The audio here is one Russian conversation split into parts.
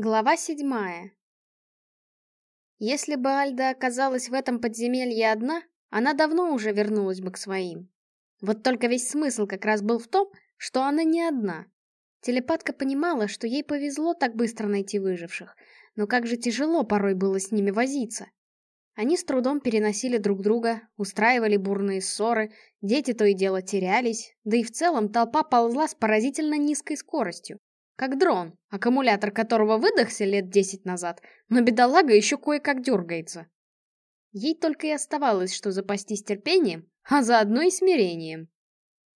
Глава седьмая. Если бы Альда оказалась в этом подземелье одна, она давно уже вернулась бы к своим. Вот только весь смысл как раз был в том, что она не одна. Телепатка понимала, что ей повезло так быстро найти выживших, но как же тяжело порой было с ними возиться. Они с трудом переносили друг друга, устраивали бурные ссоры, дети то и дело терялись, да и в целом толпа ползла с поразительно низкой скоростью. Как дрон, аккумулятор которого выдохся лет десять назад, но бедолага еще кое-как дергается. Ей только и оставалось, что запастись терпением, а заодно и смирением.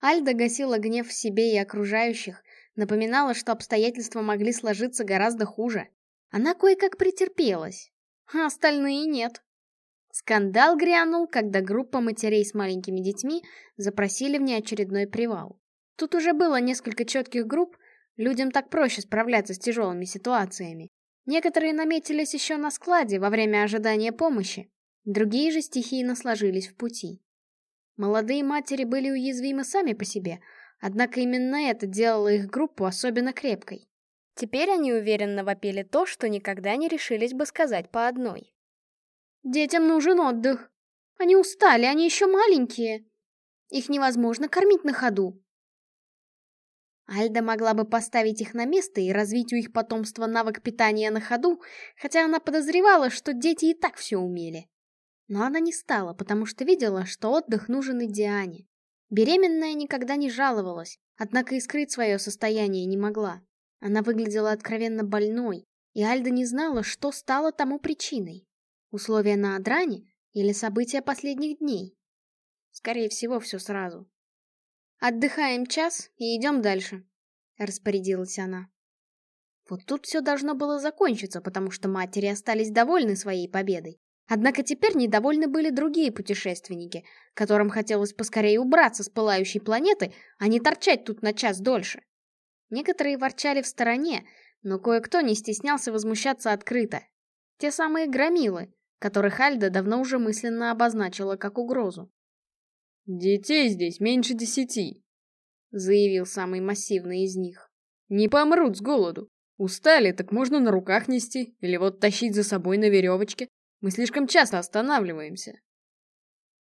Альда гасила гнев в себе и окружающих, напоминала, что обстоятельства могли сложиться гораздо хуже. Она кое-как претерпелась, а остальные нет. Скандал грянул, когда группа матерей с маленькими детьми запросили внеочередной привал. Тут уже было несколько четких групп, Людям так проще справляться с тяжелыми ситуациями. Некоторые наметились еще на складе во время ожидания помощи, другие же стихийно сложились в пути. Молодые матери были уязвимы сами по себе, однако именно это делало их группу особенно крепкой. Теперь они уверенно вопили то, что никогда не решились бы сказать по одной. «Детям нужен отдых. Они устали, они еще маленькие. Их невозможно кормить на ходу. Альда могла бы поставить их на место и развить у их потомства навык питания на ходу, хотя она подозревала, что дети и так все умели. Но она не стала, потому что видела, что отдых нужен и Диане. Беременная никогда не жаловалась, однако и скрыть свое состояние не могла. Она выглядела откровенно больной, и Альда не знала, что стало тому причиной. Условия на Адране или события последних дней? Скорее всего, все сразу. «Отдыхаем час и идем дальше», — распорядилась она. Вот тут все должно было закончиться, потому что матери остались довольны своей победой. Однако теперь недовольны были другие путешественники, которым хотелось поскорее убраться с пылающей планеты, а не торчать тут на час дольше. Некоторые ворчали в стороне, но кое-кто не стеснялся возмущаться открыто. Те самые громилы, которых Альда давно уже мысленно обозначила как угрозу. «Детей здесь меньше десяти», — заявил самый массивный из них. «Не помрут с голоду. Устали, так можно на руках нести, или вот тащить за собой на веревочке. Мы слишком часто останавливаемся».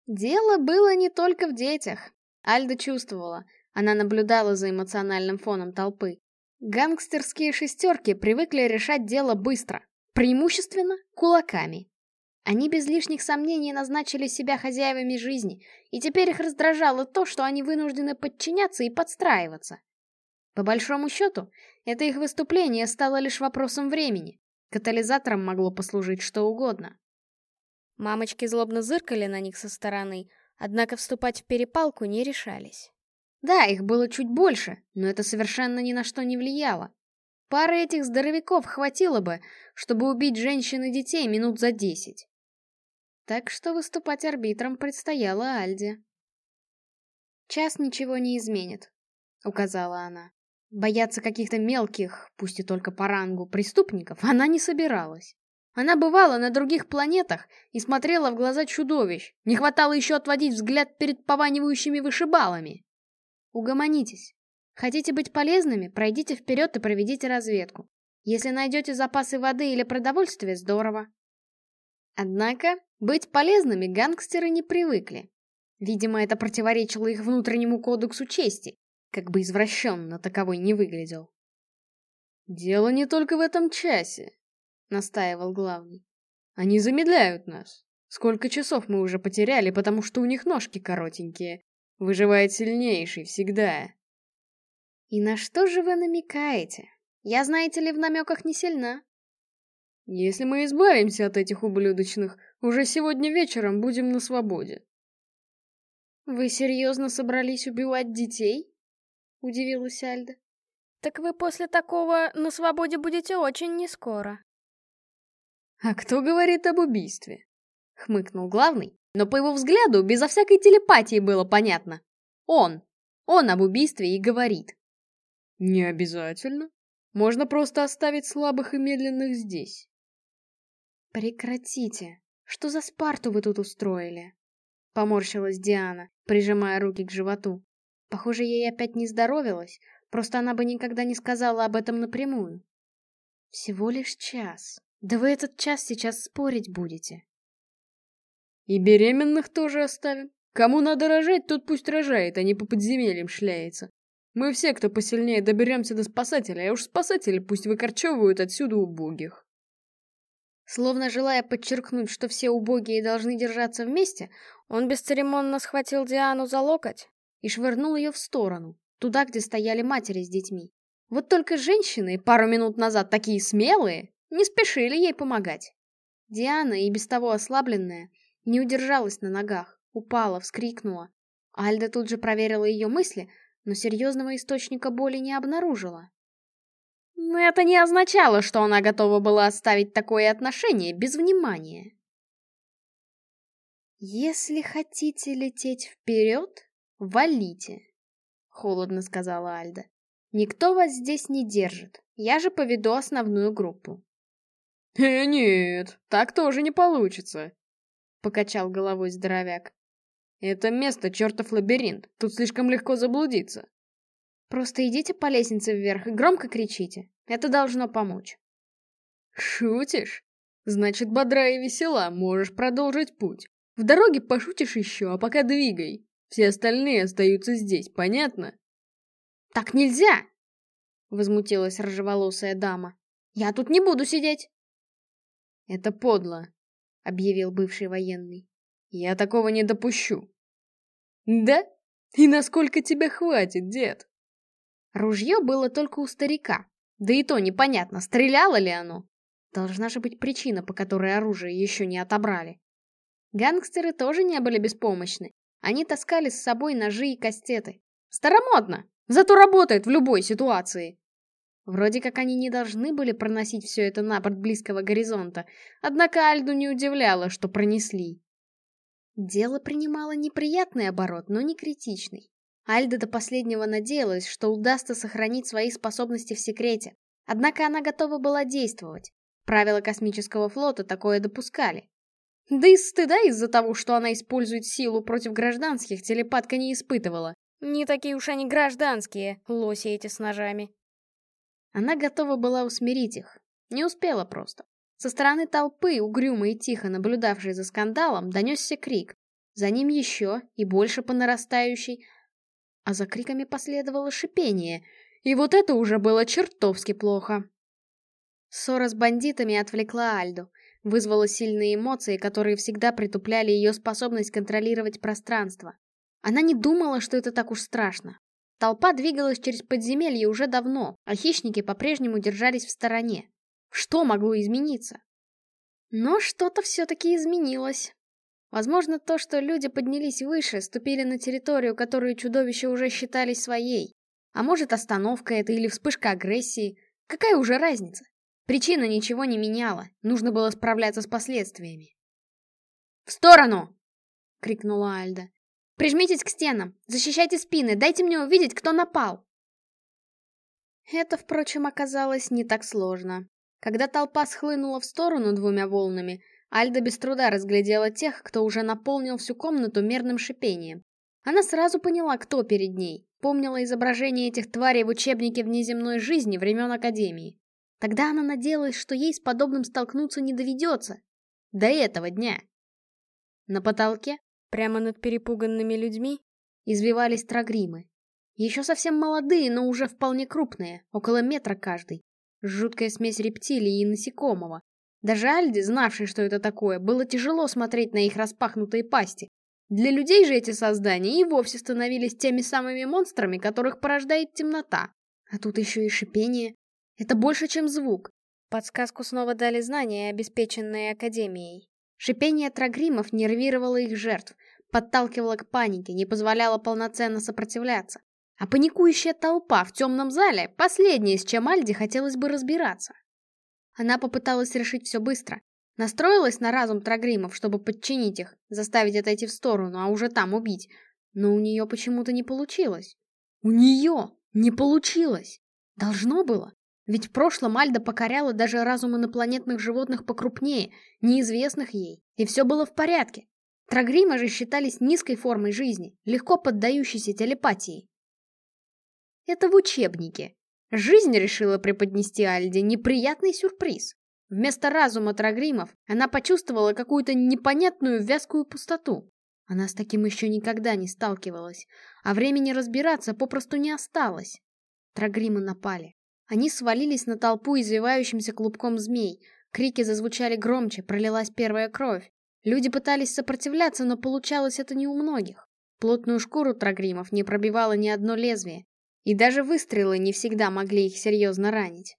Дело было не только в детях. Альда чувствовала, она наблюдала за эмоциональным фоном толпы. Гангстерские шестерки привыкли решать дело быстро, преимущественно кулаками. Они без лишних сомнений назначили себя хозяевами жизни, и теперь их раздражало то, что они вынуждены подчиняться и подстраиваться. По большому счету, это их выступление стало лишь вопросом времени. Катализатором могло послужить что угодно. Мамочки злобно зыркали на них со стороны, однако вступать в перепалку не решались. Да, их было чуть больше, но это совершенно ни на что не влияло. Пары этих здоровяков хватило бы, чтобы убить женщин и детей минут за десять. Так что выступать арбитром предстояло Альде. «Час ничего не изменит», — указала она. Бояться каких-то мелких, пусть и только по рангу, преступников она не собиралась. Она бывала на других планетах и смотрела в глаза чудовищ. Не хватало еще отводить взгляд перед пованивающими вышибалами. Угомонитесь. Хотите быть полезными, пройдите вперед и проведите разведку. Если найдете запасы воды или продовольствия, здорово. Однако быть полезными гангстеры не привыкли. Видимо, это противоречило их внутреннему кодексу чести, как бы извращенно таковой не выглядел. «Дело не только в этом часе», — настаивал главный. «Они замедляют нас. Сколько часов мы уже потеряли, потому что у них ножки коротенькие. Выживает сильнейший всегда». «И на что же вы намекаете? Я, знаете ли, в намеках не сильна». Если мы избавимся от этих ублюдочных, уже сегодня вечером будем на свободе. Вы серьезно собрались убивать детей? Удивилась Альда. Так вы после такого на свободе будете очень нескоро. А кто говорит об убийстве? Хмыкнул главный, но по его взгляду безо всякой телепатии было понятно. Он, он об убийстве и говорит. Не обязательно. Можно просто оставить слабых и медленных здесь. «Прекратите! Что за Спарту вы тут устроили?» Поморщилась Диана, прижимая руки к животу. Похоже, ей опять не здоровилось, просто она бы никогда не сказала об этом напрямую. Всего лишь час. Да вы этот час сейчас спорить будете. И беременных тоже оставим. Кому надо рожать, тот пусть рожает, а не по подземельям шляется. Мы все, кто посильнее, доберемся до спасателя, а уж спасатели пусть выкорчевывают отсюда убогих. Словно желая подчеркнуть, что все убогие должны держаться вместе, он бесцеремонно схватил Диану за локоть и швырнул ее в сторону, туда, где стояли матери с детьми. Вот только женщины, пару минут назад такие смелые, не спешили ей помогать. Диана, и без того ослабленная, не удержалась на ногах, упала, вскрикнула. Альда тут же проверила ее мысли, но серьезного источника боли не обнаружила. Но это не означало, что она готова была оставить такое отношение без внимания. «Если хотите лететь вперед, валите», — холодно сказала Альда. «Никто вас здесь не держит, я же поведу основную группу». «Э, нет, так тоже не получится», — покачал головой здоровяк. «Это место чертов лабиринт, тут слишком легко заблудиться». Просто идите по лестнице вверх и громко кричите. Это должно помочь. Шутишь? Значит, бодра и весела, можешь продолжить путь. В дороге пошутишь еще, а пока двигай. Все остальные остаются здесь, понятно? Так нельзя! Возмутилась рыжеволосая дама. Я тут не буду сидеть. Это подло, объявил бывший военный. Я такого не допущу. Да? И насколько тебя хватит, дед? Ружье было только у старика. Да и то непонятно, стреляло ли оно. Должна же быть причина, по которой оружие еще не отобрали. Гангстеры тоже не были беспомощны. Они таскали с собой ножи и кастеты. Старомодно, зато работает в любой ситуации. Вроде как они не должны были проносить все это на борт близкого горизонта, однако Альду не удивляло, что пронесли. Дело принимало неприятный оборот, но не критичный. Альда до последнего надеялась, что удастся сохранить свои способности в секрете. Однако она готова была действовать. Правила космического флота такое допускали. Да и стыда из-за того, что она использует силу против гражданских, телепатка не испытывала. Не такие уж они гражданские, лоси эти с ножами. Она готова была усмирить их. Не успела просто. Со стороны толпы, угрюмо и тихо наблюдавшей за скандалом, донесся крик. За ним еще и больше по нарастающей, а за криками последовало шипение, и вот это уже было чертовски плохо. Ссора с бандитами отвлекла Альду, вызвала сильные эмоции, которые всегда притупляли ее способность контролировать пространство. Она не думала, что это так уж страшно. Толпа двигалась через подземелье уже давно, а хищники по-прежнему держались в стороне. Что могло измениться? Но что-то все-таки изменилось. Возможно, то, что люди поднялись выше, ступили на территорию, которую чудовища уже считали своей. А может, остановка это или вспышка агрессии. Какая уже разница? Причина ничего не меняла, нужно было справляться с последствиями. «В сторону!» — крикнула Альда. «Прижмитесь к стенам, защищайте спины, дайте мне увидеть, кто напал!» Это, впрочем, оказалось не так сложно. Когда толпа схлынула в сторону двумя волнами, Альда без труда разглядела тех, кто уже наполнил всю комнату мерным шипением. Она сразу поняла, кто перед ней, помнила изображение этих тварей в учебнике внеземной жизни времен Академии. Тогда она надеялась, что ей с подобным столкнуться не доведется. До этого дня. На потолке, прямо над перепуганными людьми, извивались трагримы. Еще совсем молодые, но уже вполне крупные, около метра каждый. Жуткая смесь рептилии и насекомого, даже Альде, знавшей, что это такое, было тяжело смотреть на их распахнутые пасти. Для людей же эти создания и вовсе становились теми самыми монстрами, которых порождает темнота. А тут еще и шипение. Это больше, чем звук. Подсказку снова дали знания, обеспеченные Академией. Шипение трагримов нервировало их жертв, подталкивало к панике, не позволяло полноценно сопротивляться. А паникующая толпа в темном зале — последнее, с чем Альде хотелось бы разбираться. Она попыталась решить все быстро. Настроилась на разум Трагримов, чтобы подчинить их, заставить отойти в сторону, а уже там убить. Но у нее почему-то не получилось. У нее не получилось. Должно было. Ведь в прошлом Альда покоряла даже разум инопланетных животных покрупнее, неизвестных ей, и все было в порядке. Трагримы же считались низкой формой жизни, легко поддающейся телепатии. Это в учебнике. Жизнь решила преподнести Альде неприятный сюрприз. Вместо разума Трагримов она почувствовала какую-то непонятную вязкую пустоту. Она с таким еще никогда не сталкивалась, а времени разбираться попросту не осталось. Трагримы напали. Они свалились на толпу извивающимся клубком змей. Крики зазвучали громче, пролилась первая кровь. Люди пытались сопротивляться, но получалось это не у многих. Плотную шкуру трагримов не пробивало ни одно лезвие, и даже выстрелы не всегда могли их серьезно ранить.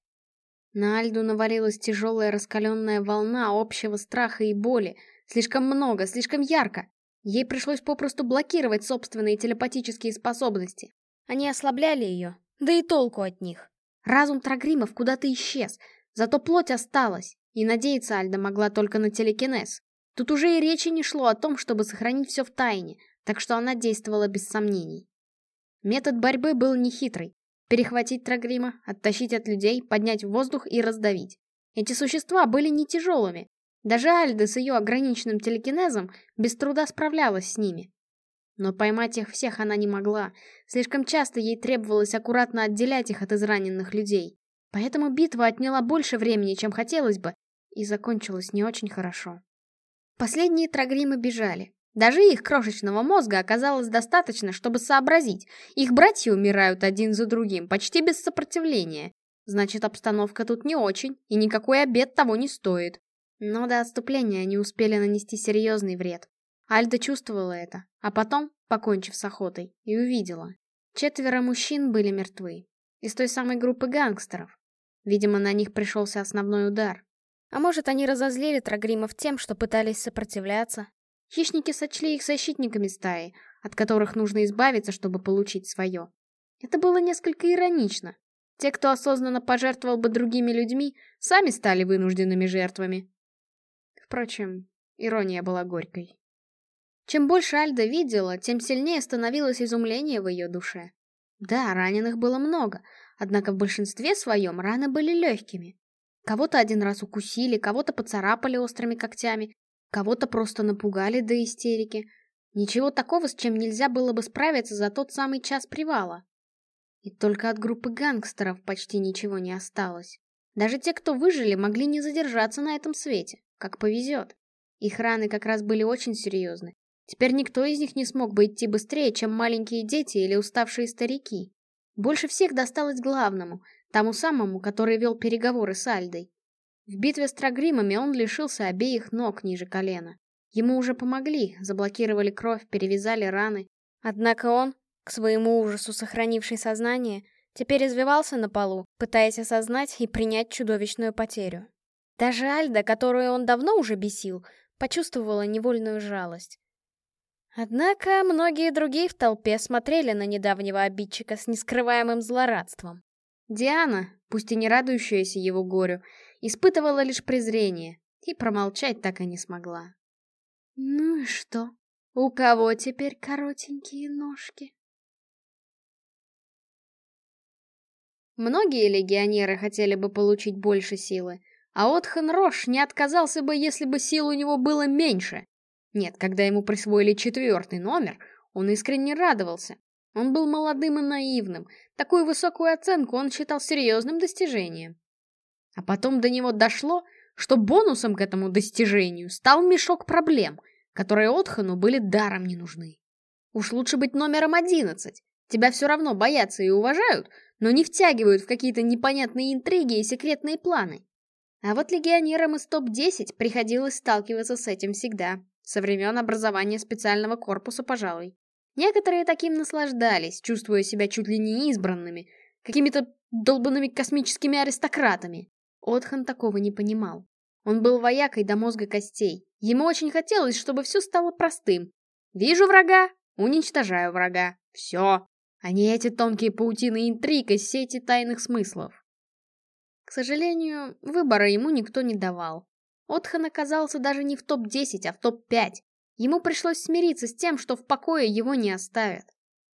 На Альду навалилась тяжелая раскаленная волна общего страха и боли. Слишком много, слишком ярко. Ей пришлось попросту блокировать собственные телепатические способности. Они ослабляли ее, да и толку от них. Разум Трагримов куда-то исчез, зато плоть осталась, и надеяться Альда могла только на телекинез. Тут уже и речи не шло о том, чтобы сохранить все в тайне, так что она действовала без сомнений. Метод борьбы был нехитрый. Перехватить Трагрима, оттащить от людей, поднять в воздух и раздавить. Эти существа были не тяжелыми. Даже Альда с ее ограниченным телекинезом без труда справлялась с ними. Но поймать их всех она не могла. Слишком часто ей требовалось аккуратно отделять их от израненных людей. Поэтому битва отняла больше времени, чем хотелось бы, и закончилась не очень хорошо. Последние трагримы бежали. Даже их крошечного мозга оказалось достаточно, чтобы сообразить. Их братья умирают один за другим, почти без сопротивления. Значит, обстановка тут не очень, и никакой обед того не стоит. Но до отступления они успели нанести серьезный вред. Альда чувствовала это, а потом, покончив с охотой, и увидела. Четверо мужчин были мертвы. Из той самой группы гангстеров. Видимо, на них пришелся основной удар. А может, они разозлили Трагримов тем, что пытались сопротивляться, Хищники сочли их защитниками стаи, от которых нужно избавиться, чтобы получить свое. Это было несколько иронично. Те, кто осознанно пожертвовал бы другими людьми, сами стали вынужденными жертвами. Впрочем, ирония была горькой. Чем больше Альда видела, тем сильнее становилось изумление в ее душе. Да, раненых было много, однако в большинстве своем раны были легкими. Кого-то один раз укусили, кого-то поцарапали острыми когтями, Кого-то просто напугали до истерики. Ничего такого, с чем нельзя было бы справиться за тот самый час привала. И только от группы гангстеров почти ничего не осталось. Даже те, кто выжили, могли не задержаться на этом свете, как повезет. Их раны как раз были очень серьезны. Теперь никто из них не смог бы идти быстрее, чем маленькие дети или уставшие старики. Больше всех досталось главному, тому самому, который вел переговоры с Альдой. В битве с Трагримами он лишился обеих ног ниже колена. Ему уже помогли, заблокировали кровь, перевязали раны. Однако он, к своему ужасу сохранивший сознание, теперь извивался на полу, пытаясь осознать и принять чудовищную потерю. Даже Альда, которую он давно уже бесил, почувствовала невольную жалость. Однако многие другие в толпе смотрели на недавнего обидчика с нескрываемым злорадством. Диана, пусть и не радующаяся его горю, испытывала лишь презрение и промолчать так и не смогла. «Ну и что? У кого теперь коротенькие ножки?» Многие легионеры хотели бы получить больше силы, а Отхан Рош не отказался бы, если бы сил у него было меньше. Нет, когда ему присвоили четвертый номер, он искренне радовался. Он был молодым и наивным, такую высокую оценку он считал серьезным достижением. А потом до него дошло, что бонусом к этому достижению стал мешок проблем, которые Отхану были даром не нужны. Уж лучше быть номером одиннадцать. Тебя все равно боятся и уважают, но не втягивают в какие-то непонятные интриги и секретные планы. А вот легионерам из топ-10 приходилось сталкиваться с этим всегда, со времен образования специального корпуса, пожалуй. Некоторые таким наслаждались, чувствуя себя чуть ли не избранными, какими-то долбанными космическими аристократами. Отхан такого не понимал. Он был воякой до мозга костей. Ему очень хотелось, чтобы все стало простым. Вижу врага, уничтожаю врага. Все. А не эти тонкие паутины интриг и сети тайных смыслов. К сожалению, выбора ему никто не давал. Отхан оказался даже не в топ-10, а в топ-5. Ему пришлось смириться с тем, что в покое его не оставят.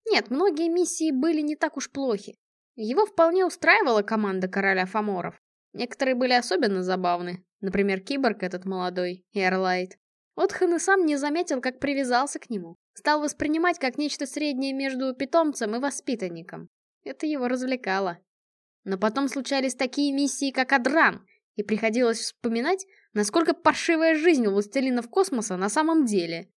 Нет, многие миссии были не так уж плохи. Его вполне устраивала команда короля Фоморов. Некоторые были особенно забавны, например, киборг этот молодой, Эрлайт. Отхан и сам не заметил, как привязался к нему. Стал воспринимать как нечто среднее между питомцем и воспитанником. Это его развлекало. Но потом случались такие миссии, как Адран, и приходилось вспоминать, насколько паршивая жизнь у властелинов космоса на самом деле.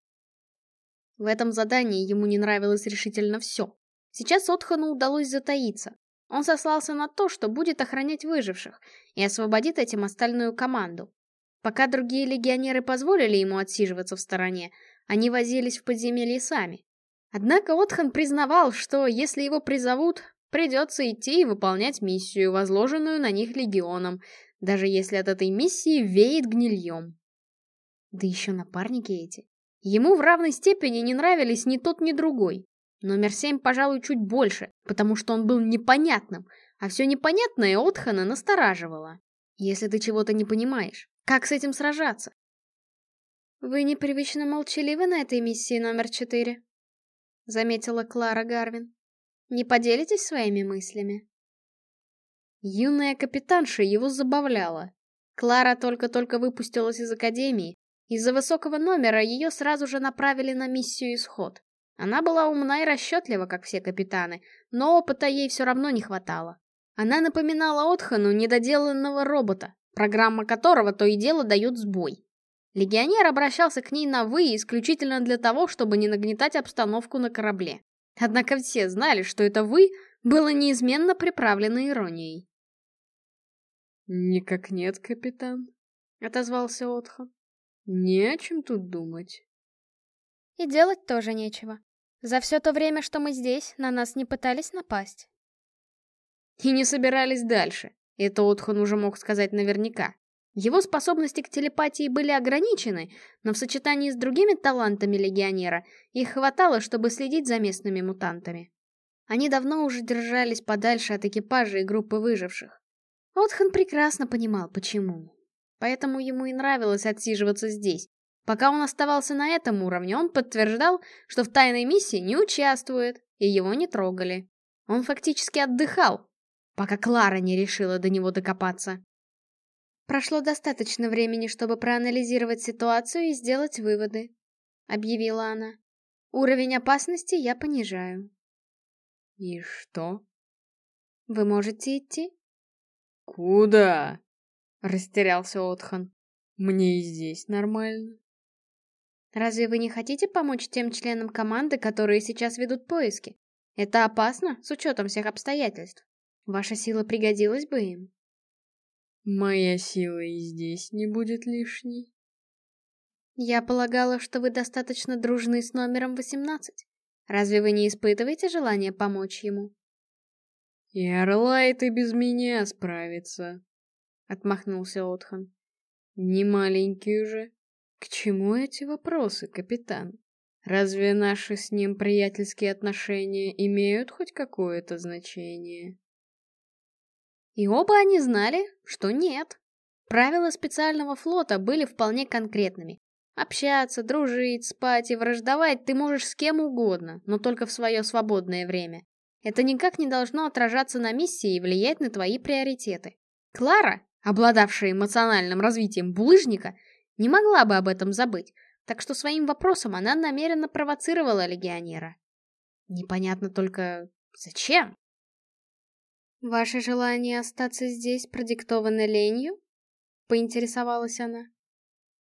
В этом задании ему не нравилось решительно все. Сейчас Отхану удалось затаиться. Он сослался на то, что будет охранять выживших и освободит этим остальную команду. Пока другие легионеры позволили ему отсиживаться в стороне, они возились в подземелье сами. Однако Отхан признавал, что если его призовут, придется идти и выполнять миссию, возложенную на них легионом, даже если от этой миссии веет гнильем. Да еще напарники эти. Ему в равной степени не нравились ни тот, ни другой. Номер семь, пожалуй, чуть больше, потому что он был непонятным, а все непонятное Отхана настораживало. Если ты чего-то не понимаешь, как с этим сражаться? Вы непривычно молчаливы на этой миссии номер четыре, заметила Клара Гарвин. Не поделитесь своими мыслями? Юная капитанша его забавляла. Клара только-только выпустилась из академии, из-за высокого номера ее сразу же направили на миссию «Исход». Она была умна и расчетлива, как все капитаны, но опыта ей все равно не хватало. Она напоминала Отхану недоделанного робота, программа которого то и дело дает сбой. Легионер обращался к ней на «вы» исключительно для того, чтобы не нагнетать обстановку на корабле. Однако все знали, что это «вы» было неизменно приправлено иронией. «Никак нет, капитан», — отозвался Отхан. Не о чем тут думать. И делать тоже нечего. За все то время, что мы здесь, на нас не пытались напасть. И не собирались дальше. Это Отхан уже мог сказать наверняка. Его способности к телепатии были ограничены, но в сочетании с другими талантами легионера их хватало, чтобы следить за местными мутантами. Они давно уже держались подальше от экипажа и группы выживших. Отхан прекрасно понимал, почему. Поэтому ему и нравилось отсиживаться здесь. Пока он оставался на этом уровне, он подтверждал, что в тайной миссии не участвует, и его не трогали. Он фактически отдыхал, пока Клара не решила до него докопаться. «Прошло достаточно времени, чтобы проанализировать ситуацию и сделать выводы», — объявила она. «Уровень опасности я понижаю». «И что?» «Вы можете идти?» «Куда?» Растерялся Отхан. Мне и здесь нормально. Разве вы не хотите помочь тем членам команды, которые сейчас ведут поиски? Это опасно, с учетом всех обстоятельств. Ваша сила пригодилась бы им. Моя сила и здесь не будет лишней. Я полагала, что вы достаточно дружны с номером 18. Разве вы не испытываете желание помочь ему? И Орлайт и без меня справится, отмахнулся Отхан. Не маленький уже. К чему эти вопросы, капитан? Разве наши с ним приятельские отношения имеют хоть какое-то значение? И оба они знали, что нет. Правила специального флота были вполне конкретными. Общаться, дружить, спать и враждовать ты можешь с кем угодно, но только в свое свободное время. Это никак не должно отражаться на миссии и влиять на твои приоритеты. Клара, обладавшая эмоциональным развитием булыжника, не могла бы об этом забыть, так что своим вопросом она намеренно провоцировала легионера. Непонятно только, зачем? «Ваше желание остаться здесь продиктовано ленью?» — поинтересовалась она.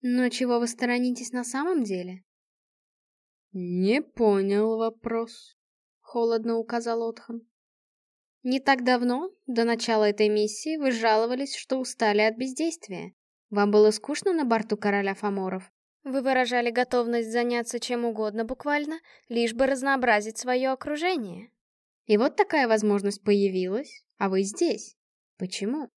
«Но чего вы сторонитесь на самом деле?» «Не понял вопрос», — холодно указал Отхан. Не так давно, до начала этой миссии, вы жаловались, что устали от бездействия. Вам было скучно на борту короля Фоморов? Вы выражали готовность заняться чем угодно буквально, лишь бы разнообразить свое окружение. И вот такая возможность появилась, а вы здесь. Почему?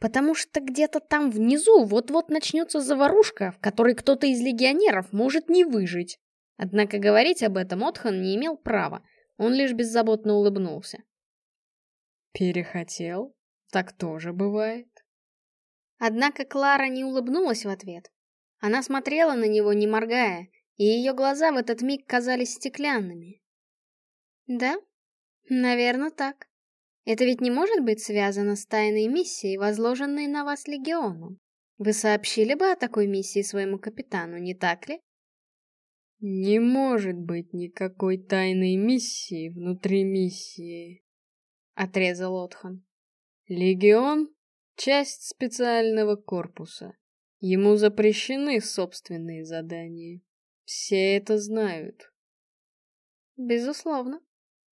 Потому что где-то там внизу вот-вот начнется заварушка, в которой кто-то из легионеров может не выжить. Однако говорить об этом Отхан не имел права, он лишь беззаботно улыбнулся. Перехотел? Так тоже бывает. Однако Клара не улыбнулась в ответ. Она смотрела на него, не моргая, и ее глаза в этот миг казались стеклянными. Да, наверное, так. Это ведь не может быть связано с тайной миссией, возложенной на вас легионом. Вы сообщили бы о такой миссии своему капитану, не так ли? Не может быть никакой тайной миссии внутри миссии. отрезал Отхан. Легион — часть специального корпуса. Ему запрещены собственные задания. Все это знают. Безусловно,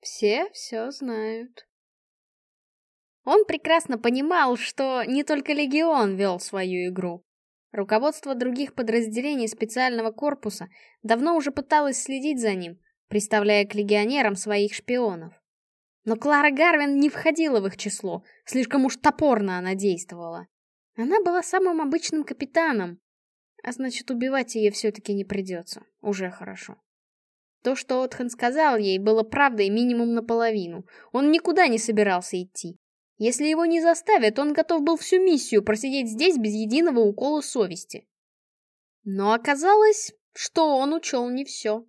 все все знают. Он прекрасно понимал, что не только Легион вел свою игру. Руководство других подразделений специального корпуса давно уже пыталось следить за ним, приставляя к легионерам своих шпионов. Но Клара Гарвин не входила в их число, слишком уж топорно она действовала. Она была самым обычным капитаном, а значит, убивать ее все-таки не придется. Уже хорошо. То, что Отхан сказал ей, было правдой минимум наполовину. Он никуда не собирался идти. Если его не заставят, он готов был всю миссию просидеть здесь без единого укола совести. Но оказалось, что он учел не все.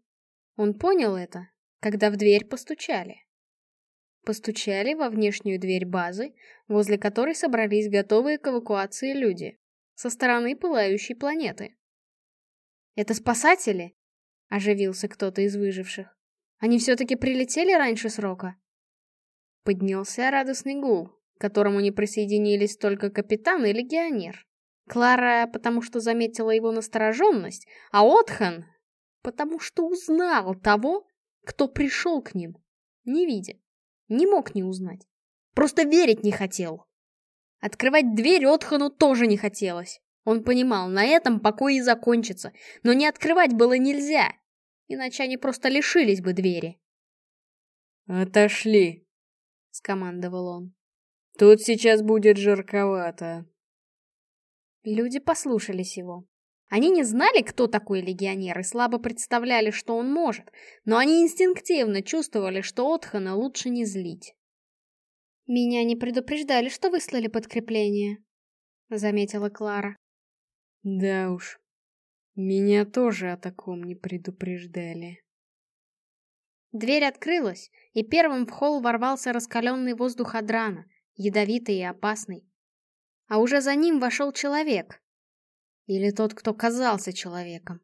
Он понял это, когда в дверь постучали. Постучали во внешнюю дверь базы, возле которой собрались готовые к эвакуации люди, со стороны пылающей планеты. «Это спасатели?» — оживился кто-то из выживших. «Они все-таки прилетели раньше срока?» Поднялся радостный гул, к которому не присоединились только капитан и легионер. Клара, потому что заметила его настороженность, а Отхан, потому что узнал того, кто пришел к ним, не видя. Не мог не узнать. Просто верить не хотел. Открывать дверь Отхану тоже не хотелось. Он понимал, на этом покой и закончится, но не открывать было нельзя, иначе они просто лишились бы двери. «Отошли», — скомандовал он. Тут сейчас будет жарковато. Люди послушались его. Они не знали, кто такой легионер, и слабо представляли, что он может, но они инстинктивно чувствовали, что Отхана лучше не злить. «Меня не предупреждали, что выслали подкрепление», — заметила Клара. «Да уж, меня тоже о таком не предупреждали». Дверь открылась, и первым в холл ворвался раскаленный воздух Адрана, ядовитый и опасный. А уже за ним вошел человек. Или тот, кто казался человеком.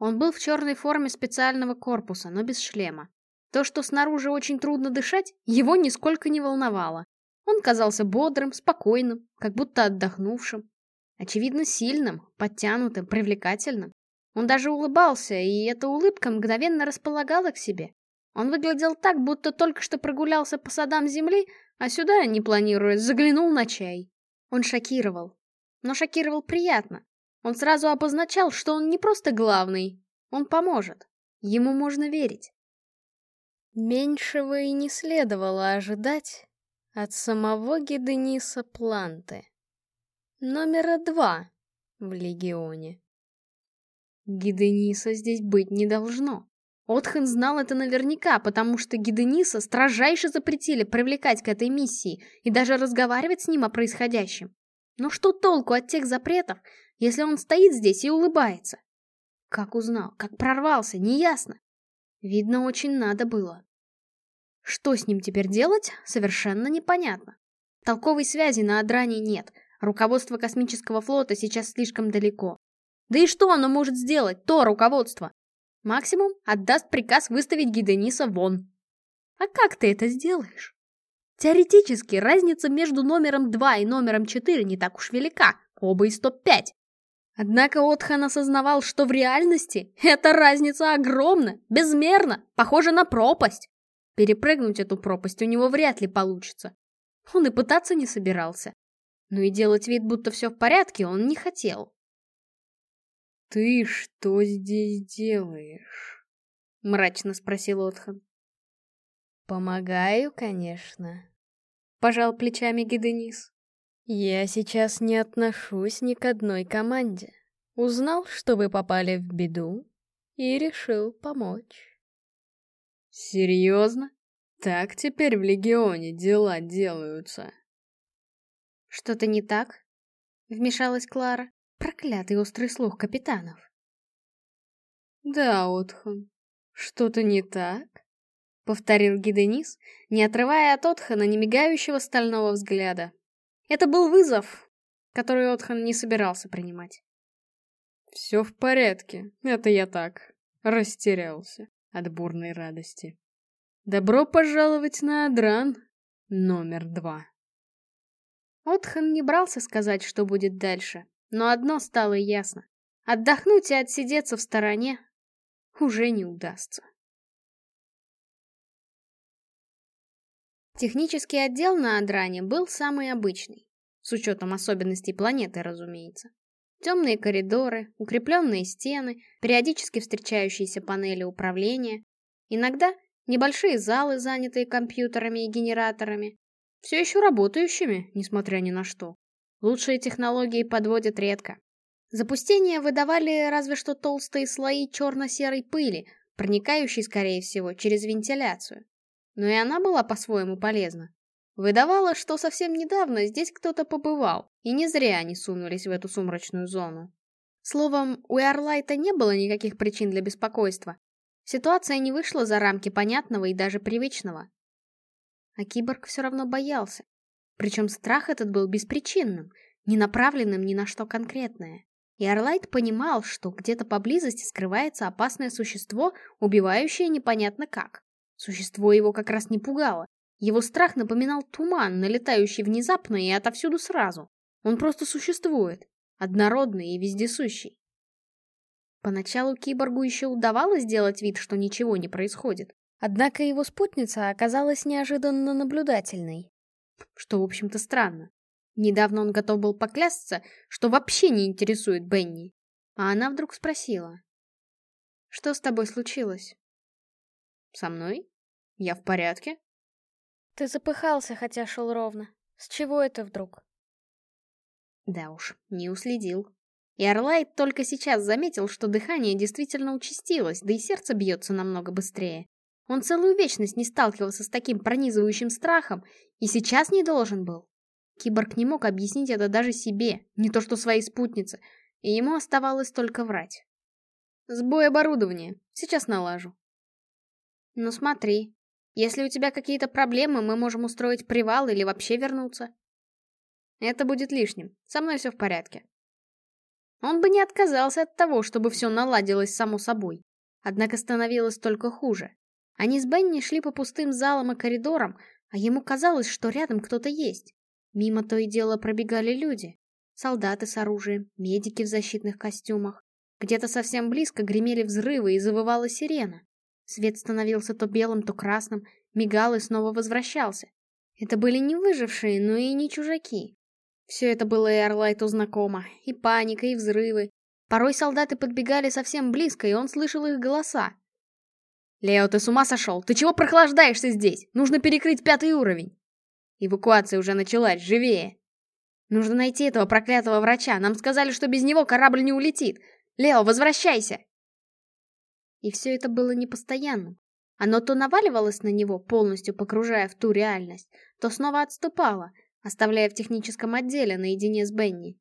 Он был в черной форме специального корпуса, но без шлема. То, что снаружи очень трудно дышать, его нисколько не волновало. Он казался бодрым, спокойным, как будто отдохнувшим. Очевидно, сильным, подтянутым, привлекательным. Он даже улыбался, и эта улыбка мгновенно располагала к себе. Он выглядел так, будто только что прогулялся по садам земли, а сюда, не планируя, заглянул на чай. Он шокировал. Но шокировал приятно. Он сразу обозначал, что он не просто главный. Он поможет. Ему можно верить. Меньшего и не следовало ожидать от самого Гедениса Планты. Номера два в Легионе. Гедениса здесь быть не должно. Отхан знал это наверняка, потому что Гидениса строжайше запретили привлекать к этой миссии и даже разговаривать с ним о происходящем. Но что толку от тех запретов, если он стоит здесь и улыбается? Как узнал, как прорвался, неясно. Видно, очень надо было. Что с ним теперь делать, совершенно непонятно. Толковой связи на Адране нет, руководство космического флота сейчас слишком далеко. Да и что оно может сделать, то руководство? Максимум отдаст приказ выставить Гидениса вон. А как ты это сделаешь? Теоретически, разница между номером 2 и номером 4 не так уж велика, оба из топ-5. Однако Отхан осознавал, что в реальности эта разница огромна, безмерна, похожа на пропасть. Перепрыгнуть эту пропасть у него вряд ли получится. Он и пытаться не собирался. Но и делать вид, будто все в порядке, он не хотел. «Ты что здесь делаешь?» — мрачно спросил Отхан. «Помогаю, конечно», — пожал плечами Гиденис. «Я сейчас не отношусь ни к одной команде. Узнал, что вы попали в беду, и решил помочь». «Серьезно? Так теперь в Легионе дела делаются?» «Что-то не так?» — вмешалась Клара. Проклятый острый слух капитанов. Да, Отхан, что-то не так? Повторил Гиденис, не отрывая от Отхана немигающего стального взгляда. Это был вызов, который Отхан не собирался принимать. Все в порядке, это я так, растерялся от бурной радости. Добро пожаловать на Адран, номер два. Отхан не брался сказать, что будет дальше, но одно стало ясно. Отдохнуть и отсидеться в стороне уже не удастся. Технический отдел на Адране был самый обычный, с учетом особенностей планеты, разумеется. Темные коридоры, укрепленные стены, периодически встречающиеся панели управления, иногда небольшие залы, занятые компьютерами и генераторами, все еще работающими, несмотря ни на что. Лучшие технологии подводят редко. Запустения выдавали разве что толстые слои черно-серой пыли, проникающей, скорее всего, через вентиляцию но и она была по-своему полезна. Выдавало, что совсем недавно здесь кто-то побывал, и не зря они сунулись в эту сумрачную зону. Словом, у Эрлайта не было никаких причин для беспокойства. Ситуация не вышла за рамки понятного и даже привычного. А киборг все равно боялся. Причем страх этот был беспричинным, не направленным ни на что конкретное. И Эрлайт понимал, что где-то поблизости скрывается опасное существо, убивающее непонятно как. Существо его как раз не пугало. Его страх напоминал туман, налетающий внезапно и отовсюду сразу. Он просто существует, однородный и вездесущий. Поначалу киборгу еще удавалось сделать вид, что ничего не происходит. Однако его спутница оказалась неожиданно наблюдательной. Что, в общем-то, странно. Недавно он готов был поклясться, что вообще не интересует Бенни. А она вдруг спросила. «Что с тобой случилось?» Со мной? Я в порядке? Ты запыхался, хотя шел ровно. С чего это вдруг? Да уж, не уследил. И Орлайт только сейчас заметил, что дыхание действительно участилось, да и сердце бьется намного быстрее. Он целую вечность не сталкивался с таким пронизывающим страхом, и сейчас не должен был. Киборг не мог объяснить это даже себе, не то что своей спутнице, и ему оставалось только врать. «Сбой оборудования. Сейчас налажу», ну смотри, если у тебя какие-то проблемы, мы можем устроить привал или вообще вернуться. Это будет лишним, со мной все в порядке. Он бы не отказался от того, чтобы все наладилось само собой. Однако становилось только хуже. Они с Бенни шли по пустым залам и коридорам, а ему казалось, что рядом кто-то есть. Мимо то и дело пробегали люди. Солдаты с оружием, медики в защитных костюмах. Где-то совсем близко гремели взрывы и завывала сирена. Свет становился то белым, то красным, мигал и снова возвращался. Это были не выжившие, но и не чужаки. Все это было и Эрлайту знакомо. И паника, и взрывы. Порой солдаты подбегали совсем близко, и он слышал их голоса. «Лео, ты с ума сошел? Ты чего прохлаждаешься здесь? Нужно перекрыть пятый уровень!» Эвакуация уже началась, живее! Нужно найти этого проклятого врача. Нам сказали, что без него корабль не улетит. Лео, возвращайся! И все это было непостоянным. Оно то наваливалось на него, полностью погружая в ту реальность, то снова отступало, оставляя в техническом отделе наедине с Бенни.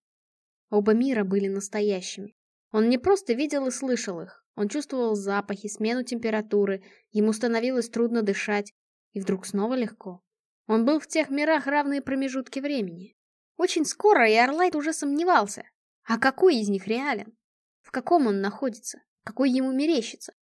Оба мира были настоящими. Он не просто видел и слышал их, он чувствовал запахи, смену температуры, ему становилось трудно дышать, и вдруг снова легко. Он был в тех мирах равные промежутки времени. Очень скоро и Орлайт уже сомневался, а какой из них реален? В каком он находится? Какой ему мерещится.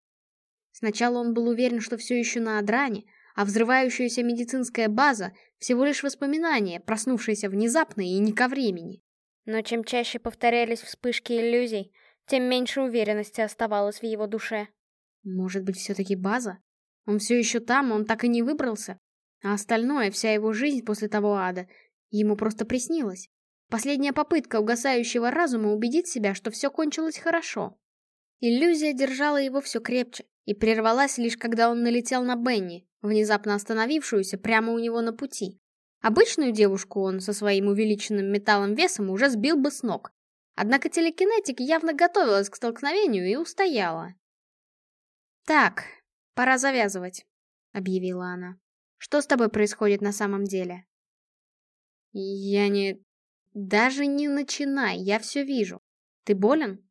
Сначала он был уверен, что все еще на Адране, а взрывающаяся медицинская база — всего лишь воспоминание, проснувшееся внезапно и не ко времени. Но чем чаще повторялись вспышки иллюзий, тем меньше уверенности оставалось в его душе. Может быть, все-таки база? Он все еще там, он так и не выбрался. А остальное, вся его жизнь после того ада, ему просто приснилось. Последняя попытка угасающего разума убедить себя, что все кончилось хорошо. Иллюзия держала его все крепче и прервалась лишь когда он налетел на Бенни, внезапно остановившуюся прямо у него на пути. Обычную девушку он со своим увеличенным металлом весом уже сбил бы с ног. Однако телекинетик явно готовилась к столкновению и устояла. «Так, пора завязывать», — объявила она. «Что с тобой происходит на самом деле?» «Я не... Даже не начинай, я все вижу. Ты болен?»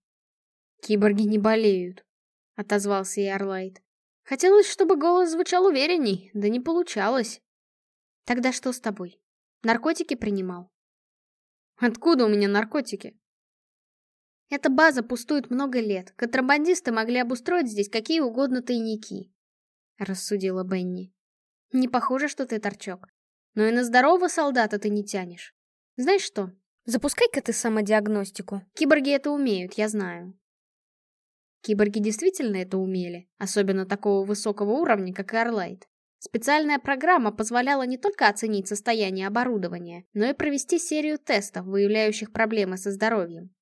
«Киборги не болеют», — отозвался Ярлайт. Хотелось, чтобы голос звучал уверенней, да не получалось. «Тогда что с тобой? Наркотики принимал?» «Откуда у меня наркотики?» «Эта база пустует много лет. Контрабандисты могли обустроить здесь какие угодно тайники», — рассудила Бенни. «Не похоже, что ты торчок. Но и на здорового солдата ты не тянешь. Знаешь что, запускай-ка ты самодиагностику. Киборги это умеют, я знаю. Киборги действительно это умели, особенно такого высокого уровня, как и Орлайт. Специальная программа позволяла не только оценить состояние оборудования, но и провести серию тестов, выявляющих проблемы со здоровьем.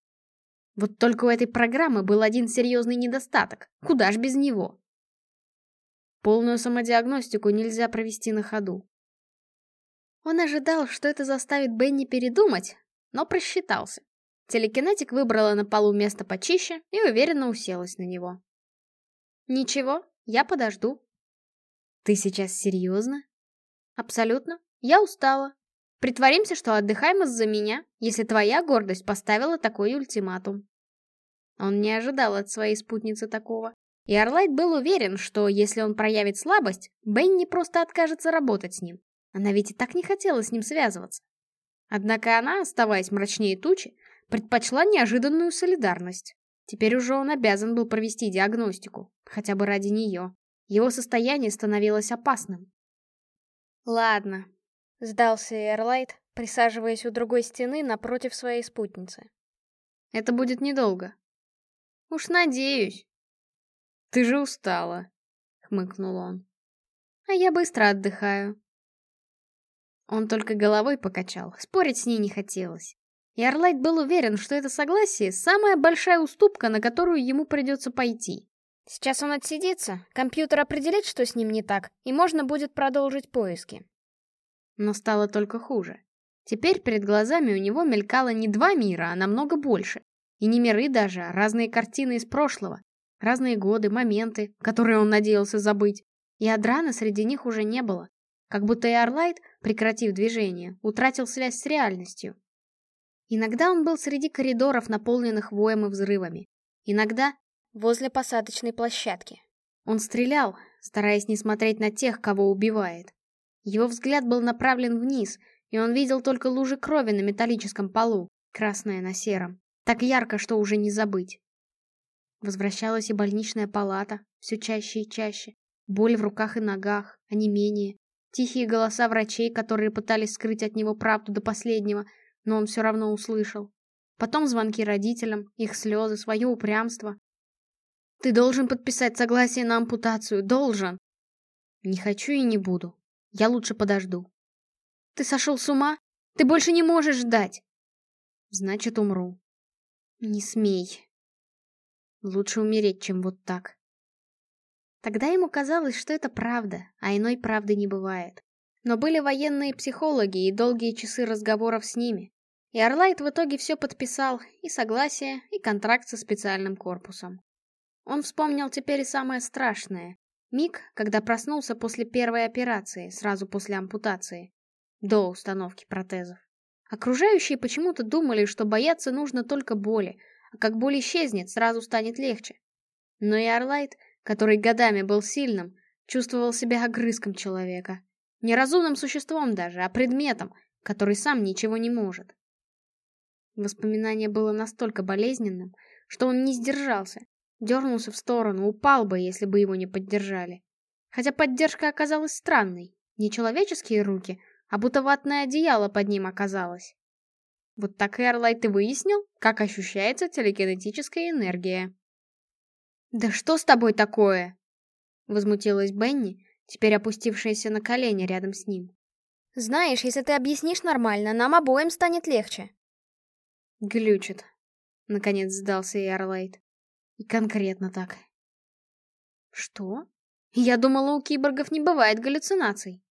Вот только у этой программы был один серьезный недостаток. Куда ж без него? Полную самодиагностику нельзя провести на ходу. Он ожидал, что это заставит Бенни передумать, но просчитался. Телекинетик выбрала на полу место почище и уверенно уселась на него. «Ничего, я подожду», ты сейчас серьезно? Абсолютно. Я устала. Притворимся, что отдыхаем из-за меня, если твоя гордость поставила такой ультиматум. Он не ожидал от своей спутницы такого. И Орлайт был уверен, что если он проявит слабость, Бенни просто откажется работать с ним. Она ведь и так не хотела с ним связываться. Однако она, оставаясь мрачнее тучи, предпочла неожиданную солидарность. Теперь уже он обязан был провести диагностику, хотя бы ради нее. Его состояние становилось опасным. «Ладно», — сдался Эрлайт, присаживаясь у другой стены напротив своей спутницы. «Это будет недолго». «Уж надеюсь». «Ты же устала», — хмыкнул он. «А я быстро отдыхаю». Он только головой покачал, спорить с ней не хотелось. И Орлайт был уверен, что это согласие — самая большая уступка, на которую ему придется пойти. Сейчас он отсидится, компьютер определит, что с ним не так, и можно будет продолжить поиски. Но стало только хуже. Теперь перед глазами у него мелькало не два мира, а намного больше. И не миры даже, а разные картины из прошлого. Разные годы, моменты, которые он надеялся забыть. И Адрана среди них уже не было. Как будто и Орлайт, прекратив движение, утратил связь с реальностью. Иногда он был среди коридоров, наполненных воем и взрывами. Иногда возле посадочной площадки. Он стрелял, стараясь не смотреть на тех, кого убивает. Его взгляд был направлен вниз, и он видел только лужи крови на металлическом полу, красное на сером. Так ярко, что уже не забыть. Возвращалась и больничная палата, все чаще и чаще. Боль в руках и ногах, онемение. Тихие голоса врачей, которые пытались скрыть от него правду до последнего, но он все равно услышал. Потом звонки родителям, их слезы, свое упрямство. Ты должен подписать согласие на ампутацию, должен. Не хочу и не буду. Я лучше подожду. Ты сошел с ума? Ты больше не можешь ждать. Значит, умру. Не смей. Лучше умереть, чем вот так. Тогда ему казалось, что это правда, а иной правды не бывает. Но были военные психологи и долгие часы разговоров с ними. И Орлайт в итоге все подписал, и согласие, и контракт со специальным корпусом. Он вспомнил теперь самое страшное. Миг, когда проснулся после первой операции, сразу после ампутации. До установки протезов. Окружающие почему-то думали, что бояться нужно только боли, а как боль исчезнет, сразу станет легче. Но и Орлайт, который годами был сильным, чувствовал себя огрызком человека. Не разумным существом даже, а предметом, который сам ничего не может. Воспоминание было настолько болезненным, что он не сдержался Дернулся в сторону, упал бы, если бы его не поддержали. Хотя поддержка оказалась странной. Не человеческие руки, а будто ватное одеяло под ним оказалось. Вот так Эрлайт и выяснил, как ощущается телекинетическая энергия. «Да что с тобой такое?» Возмутилась Бенни, теперь опустившаяся на колени рядом с ним. «Знаешь, если ты объяснишь нормально, нам обоим станет легче». «Глючит», — наконец сдался и Эрлайт. И конкретно так. Что? Я думала, у киборгов не бывает галлюцинаций.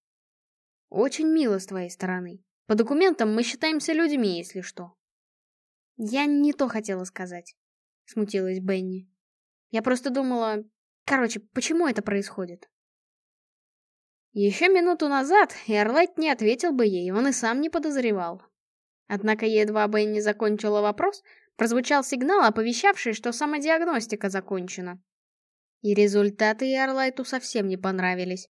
Очень мило с твоей стороны. По документам мы считаемся людьми, если что. Я не то хотела сказать, смутилась Бенни. Я просто думала... Короче, почему это происходит? Еще минуту назад Эрлайт не ответил бы ей, он и сам не подозревал. Однако едва Бенни закончила вопрос, Прозвучал сигнал, оповещавший, что самодиагностика закончена. И результаты Эрлайту совсем не понравились.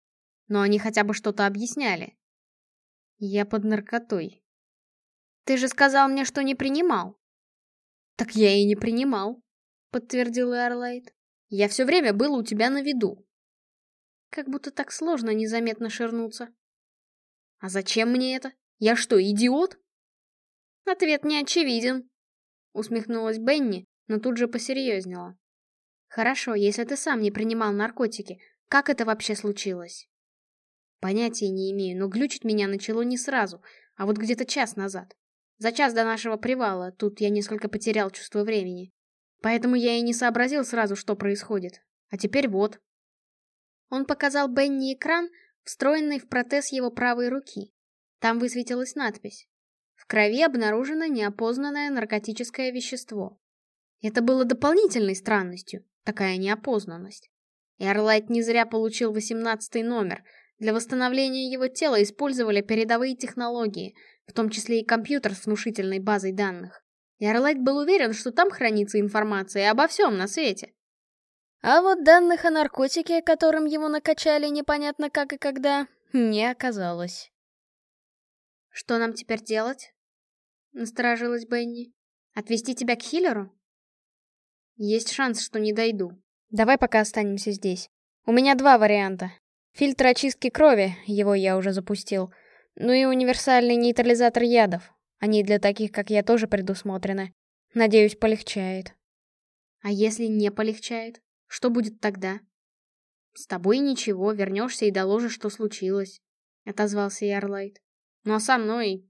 Но они хотя бы что-то объясняли. Я под наркотой. Ты же сказал мне, что не принимал. Так я и не принимал, подтвердил Эрлайт. Я все время был у тебя на виду. Как будто так сложно незаметно ширнуться. А зачем мне это? Я что, идиот? Ответ не очевиден, усмехнулась Бенни, но тут же посерьезнела. Хорошо, если ты сам не принимал наркотики, как это вообще случилось? Понятия не имею, но глючить меня начало не сразу, а вот где-то час назад. За час до нашего привала, тут я несколько потерял чувство времени. Поэтому я и не сообразил сразу, что происходит. А теперь вот. Он показал Бенни экран, встроенный в протез его правой руки. Там высветилась надпись. В крови обнаружено неопознанное наркотическое вещество. Это было дополнительной странностью, такая неопознанность. Эрлайт не зря получил 18 номер. Для восстановления его тела использовали передовые технологии, в том числе и компьютер с внушительной базой данных. Эрлайт был уверен, что там хранится информация обо всем на свете. А вот данных о наркотике, которым ему накачали непонятно как и когда, не оказалось. «Что нам теперь делать?» — насторожилась Бенни. «Отвезти тебя к хиллеру?» «Есть шанс, что не дойду. Давай пока останемся здесь. У меня два варианта. Фильтр очистки крови, его я уже запустил. Ну и универсальный нейтрализатор ядов. Они для таких, как я, тоже предусмотрены. Надеюсь, полегчает. А если не полегчает? Что будет тогда? С тобой ничего, вернешься и доложишь, что случилось. Отозвался Ярлайт. Ну а со мной...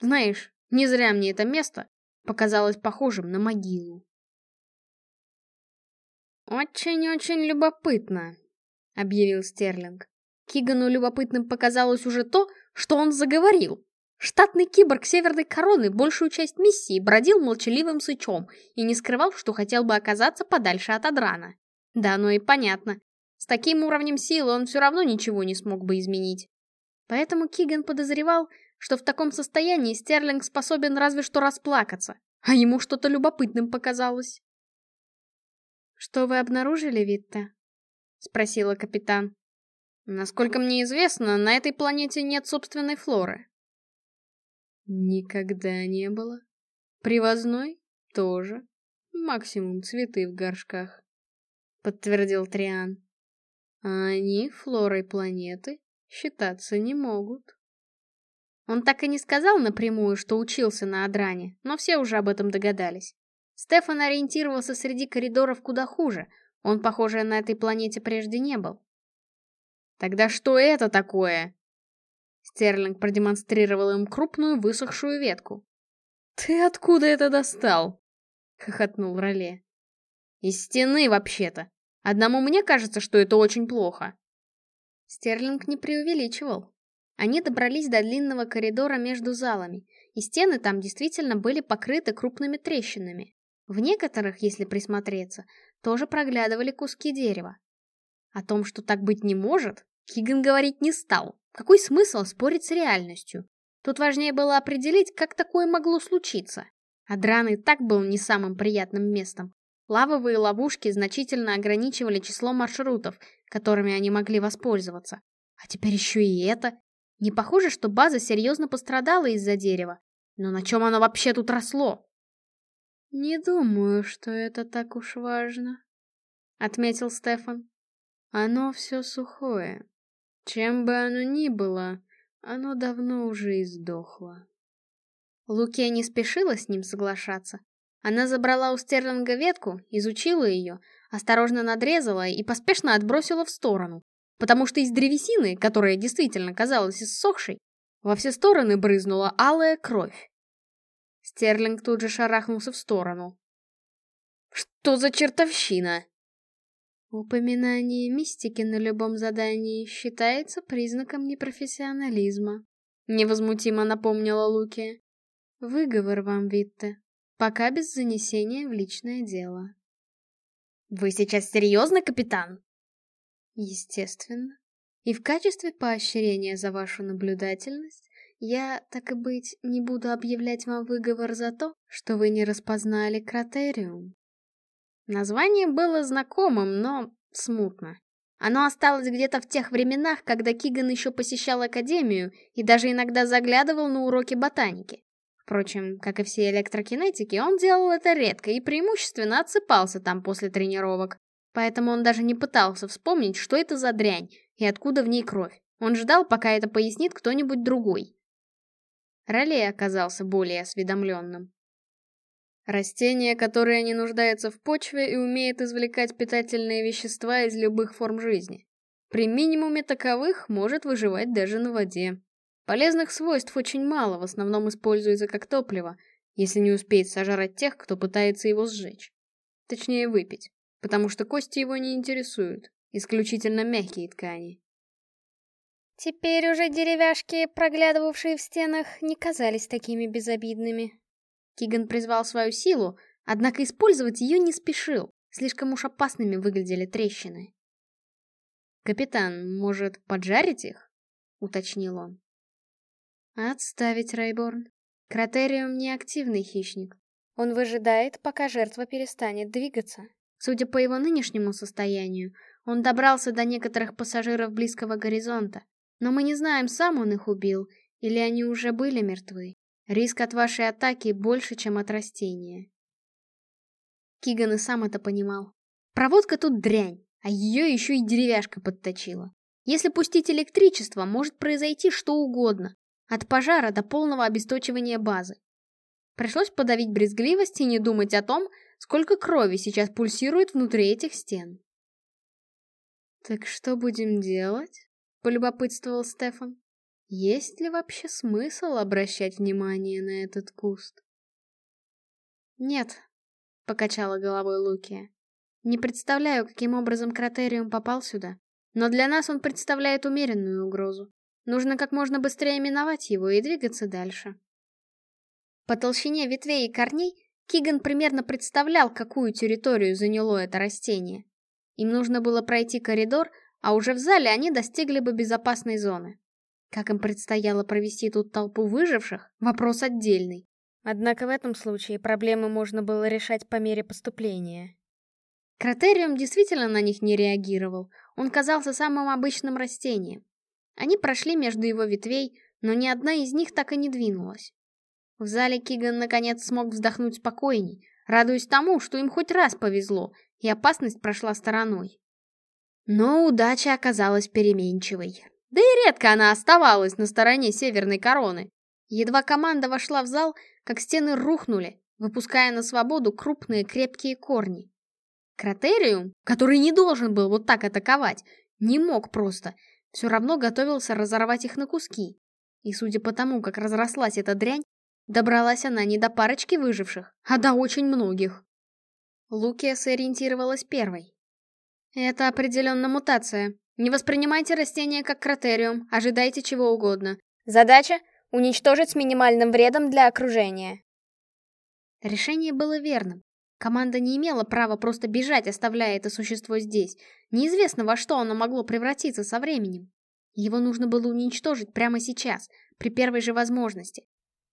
Знаешь, не зря мне это место показалось похожим на могилу. «Очень-очень любопытно», — объявил Стерлинг. Кигану любопытным показалось уже то, что он заговорил. Штатный киборг Северной Короны большую часть миссии бродил молчаливым сычом и не скрывал, что хотел бы оказаться подальше от Адрана. Да, ну и понятно. С таким уровнем силы он все равно ничего не смог бы изменить. Поэтому Киган подозревал, что в таком состоянии Стерлинг способен разве что расплакаться, а ему что-то любопытным показалось. «Что вы обнаружили, Витта?» — спросила капитан. «Насколько мне известно, на этой планете нет собственной флоры». «Никогда не было. Привозной тоже. Максимум цветы в горшках», — подтвердил Триан. «А они флорой планеты считаться не могут». Он так и не сказал напрямую, что учился на Адране, но все уже об этом догадались. Стефан ориентировался среди коридоров куда хуже. Он, похоже, на этой планете прежде не был. «Тогда что это такое?» Стерлинг продемонстрировал им крупную высохшую ветку. «Ты откуда это достал?» — хохотнул Роле. «Из стены, вообще-то. Одному мне кажется, что это очень плохо». Стерлинг не преувеличивал. Они добрались до длинного коридора между залами, и стены там действительно были покрыты крупными трещинами. В некоторых, если присмотреться, тоже проглядывали куски дерева. О том, что так быть не может, Киган говорить не стал. Какой смысл спорить с реальностью? Тут важнее было определить, как такое могло случиться. Адран и так был не самым приятным местом. Лавовые ловушки значительно ограничивали число маршрутов, которыми они могли воспользоваться. А теперь еще и это. Не похоже, что база серьезно пострадала из-за дерева. Но на чем оно вообще тут росло? «Не думаю, что это так уж важно», — отметил Стефан. «Оно все сухое. Чем бы оно ни было, оно давно уже издохло». Луке не спешила с ним соглашаться. Она забрала у Стерлинга ветку, изучила ее, осторожно надрезала и поспешно отбросила в сторону, потому что из древесины, которая действительно казалась иссохшей, во все стороны брызнула алая кровь. Стерлинг тут же шарахнулся в сторону. «Что за чертовщина?» Упоминание мистики на любом задании считается признаком непрофессионализма. Невозмутимо напомнила Луки. Выговор вам, Витте. Пока без занесения в личное дело. Вы сейчас серьезно, капитан? Естественно. И в качестве поощрения за вашу наблюдательность я, так и быть, не буду объявлять вам выговор за то, что вы не распознали кратериум. Название было знакомым, но смутно. Оно осталось где-то в тех временах, когда Киган еще посещал академию и даже иногда заглядывал на уроки ботаники. Впрочем, как и все электрокинетики, он делал это редко и преимущественно отсыпался там после тренировок. Поэтому он даже не пытался вспомнить, что это за дрянь и откуда в ней кровь. Он ждал, пока это пояснит кто-нибудь другой. Ролей оказался более осведомленным. Растение, которое не нуждается в почве и умеет извлекать питательные вещества из любых форм жизни. При минимуме таковых может выживать даже на воде. Полезных свойств очень мало, в основном используется как топливо, если не успеет сожрать тех, кто пытается его сжечь. Точнее, выпить, потому что кости его не интересуют, исключительно мягкие ткани. Теперь уже деревяшки, проглядывавшие в стенах, не казались такими безобидными. Киган призвал свою силу, однако использовать ее не спешил, слишком уж опасными выглядели трещины. «Капитан, может, поджарить их?» — уточнил он. «Отставить, Райборн. Кратериум не активный хищник. Он выжидает, пока жертва перестанет двигаться. Судя по его нынешнему состоянию, он добрался до некоторых пассажиров близкого горизонта. Но мы не знаем, сам он их убил, или они уже были мертвы. Риск от вашей атаки больше, чем от растения. Киган и сам это понимал. Проводка тут дрянь, а ее еще и деревяшка подточила. Если пустить электричество, может произойти что угодно. От пожара до полного обесточивания базы. Пришлось подавить брезгливость и не думать о том, сколько крови сейчас пульсирует внутри этих стен. «Так что будем делать?» — полюбопытствовал Стефан. «Есть ли вообще смысл обращать внимание на этот куст?» «Нет», — покачала головой Лукия. «Не представляю, каким образом Кратериум попал сюда, но для нас он представляет умеренную угрозу. Нужно как можно быстрее миновать его и двигаться дальше». По толщине ветвей и корней Киган примерно представлял, какую территорию заняло это растение. Им нужно было пройти коридор, а уже в зале они достигли бы безопасной зоны. Как им предстояло провести тут толпу выживших, вопрос отдельный. Однако в этом случае проблемы можно было решать по мере поступления. Кратериум действительно на них не реагировал, он казался самым обычным растением. Они прошли между его ветвей, но ни одна из них так и не двинулась. В зале Киган наконец смог вздохнуть спокойней, радуясь тому, что им хоть раз повезло, и опасность прошла стороной. Но удача оказалась переменчивой. Да и редко она оставалась на стороне Северной Короны. Едва команда вошла в зал, как стены рухнули, выпуская на свободу крупные крепкие корни. Кратериум, который не должен был вот так атаковать, не мог просто, все равно готовился разорвать их на куски. И судя по тому, как разрослась эта дрянь, добралась она не до парочки выживших, а до очень многих. Лукия сориентировалась первой. Это определенно мутация. Не воспринимайте растение как кратериум, ожидайте чего угодно. Задача — уничтожить с минимальным вредом для окружения. Решение было верным. Команда не имела права просто бежать, оставляя это существо здесь. Неизвестно, во что оно могло превратиться со временем. Его нужно было уничтожить прямо сейчас, при первой же возможности.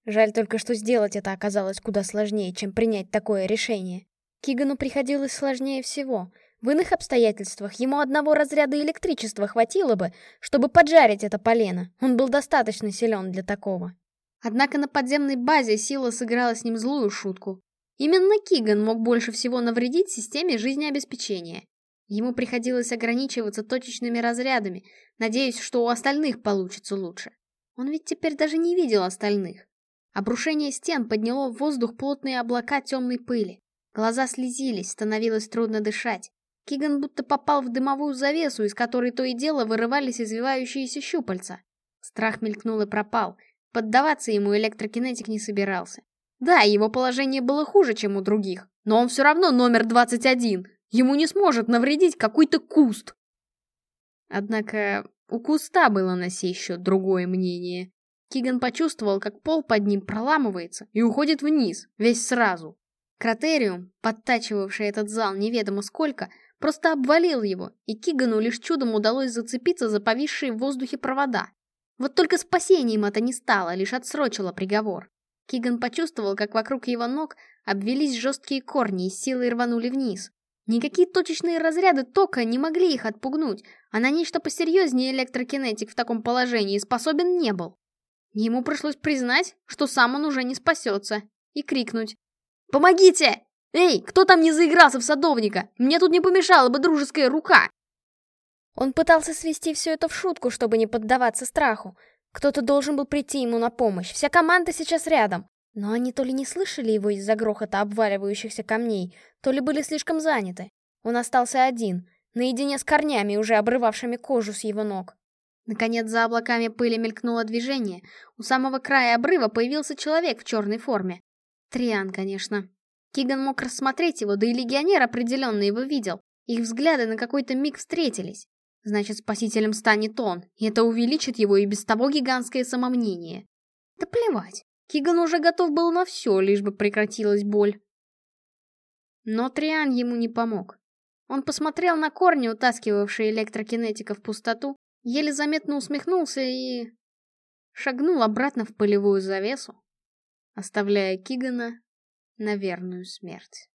Жаль только, что сделать это оказалось куда сложнее, чем принять такое решение. Кигану приходилось сложнее всего. В иных обстоятельствах ему одного разряда электричества хватило бы, чтобы поджарить это полено. Он был достаточно силен для такого. Однако на подземной базе сила сыграла с ним злую шутку. Именно Киган мог больше всего навредить системе жизнеобеспечения. Ему приходилось ограничиваться точечными разрядами, надеясь, что у остальных получится лучше. Он ведь теперь даже не видел остальных. Обрушение стен подняло в воздух плотные облака темной пыли. Глаза слезились, становилось трудно дышать. Киган будто попал в дымовую завесу, из которой то и дело вырывались извивающиеся щупальца. Страх мелькнул и пропал. Поддаваться ему электрокинетик не собирался. Да, его положение было хуже, чем у других, но он все равно номер 21. Ему не сможет навредить какой-то куст. Однако у куста было на сей счет другое мнение. Киган почувствовал, как пол под ним проламывается и уходит вниз, весь сразу. Кратериум, подтачивавший этот зал неведомо сколько, просто обвалил его, и Кигану лишь чудом удалось зацепиться за повисшие в воздухе провода. Вот только спасением это не стало, лишь отсрочило приговор. Киган почувствовал, как вокруг его ног обвелись жесткие корни и силой рванули вниз. Никакие точечные разряды тока не могли их отпугнуть, а на нечто посерьезнее электрокинетик в таком положении способен не был. Ему пришлось признать, что сам он уже не спасется, и крикнуть. «Помогите! Эй, кто там не заигрался в садовника? Мне тут не помешала бы дружеская рука!» Он пытался свести все это в шутку, чтобы не поддаваться страху. Кто-то должен был прийти ему на помощь, вся команда сейчас рядом. Но они то ли не слышали его из-за грохота обваливающихся камней, то ли были слишком заняты. Он остался один, наедине с корнями, уже обрывавшими кожу с его ног. Наконец за облаками пыли мелькнуло движение. У самого края обрыва появился человек в черной форме. Триан, конечно. Киган мог рассмотреть его, да и легионер определенно его видел. Их взгляды на какой-то миг встретились. Значит, спасителем станет он, и это увеличит его и без того гигантское самомнение. Да плевать. Киган уже готов был на все, лишь бы прекратилась боль. Но Триан ему не помог. Он посмотрел на корни, утаскивавшие электрокинетика в пустоту, еле заметно усмехнулся и... шагнул обратно в полевую завесу, оставляя Кигана на верную смерть.